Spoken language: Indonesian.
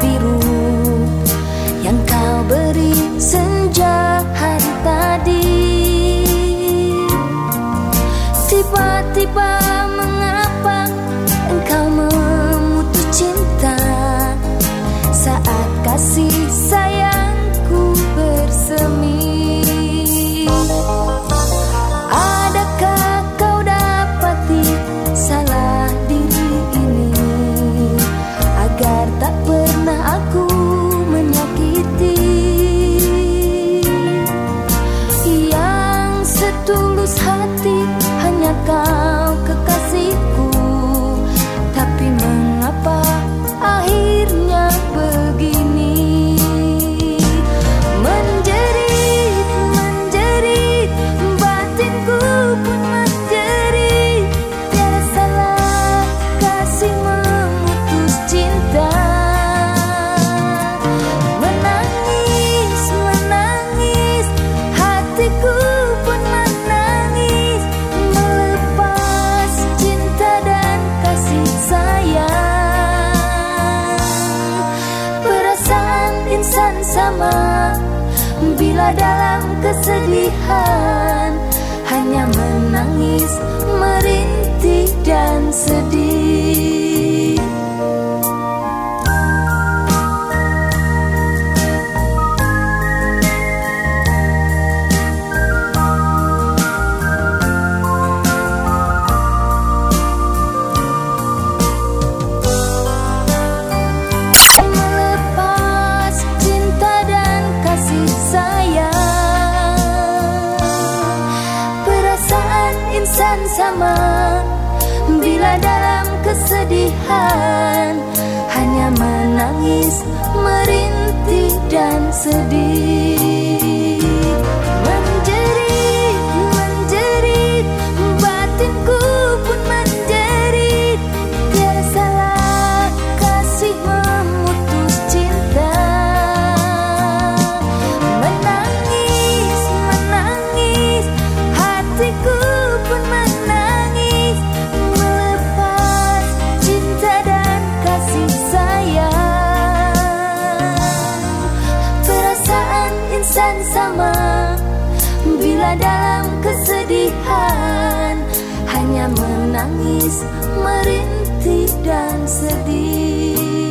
biru 家 Bila dalam kesedihan Hanya menangis, merintih dan sedih sama. Bila dalam kesedihan Hanya menangis, merintih dan sedih sama Bila dalam kesedihan. Hanya menangis, merintih dan sedih